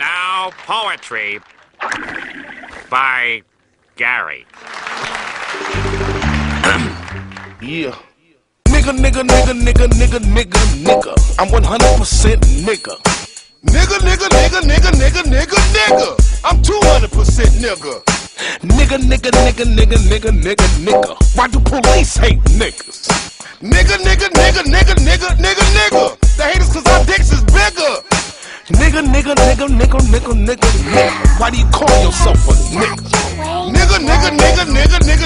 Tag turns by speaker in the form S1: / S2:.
S1: Now, poetry by Gary.
S2: Yeah. Nigga, nigga, nigga, nigga, nigga, nigga, nigga. I'm 100% nigga.
S3: Nigga, nigga, nigga, nigga, nigga, nigga, nigga. I'm 200% nigga.
S2: Nigga, nigga, nigga, nigga, nigga, nigga, nigga. Why do police hate niggas?
S3: Nigga, nigga, nigga, nigga, nigga, Nigga, nigga,
S2: nigga, nigga, nigga, nigga, nigga. Why do you call yourself a nigga?
S3: Nigga, nigga, nigga, nigga, nigga,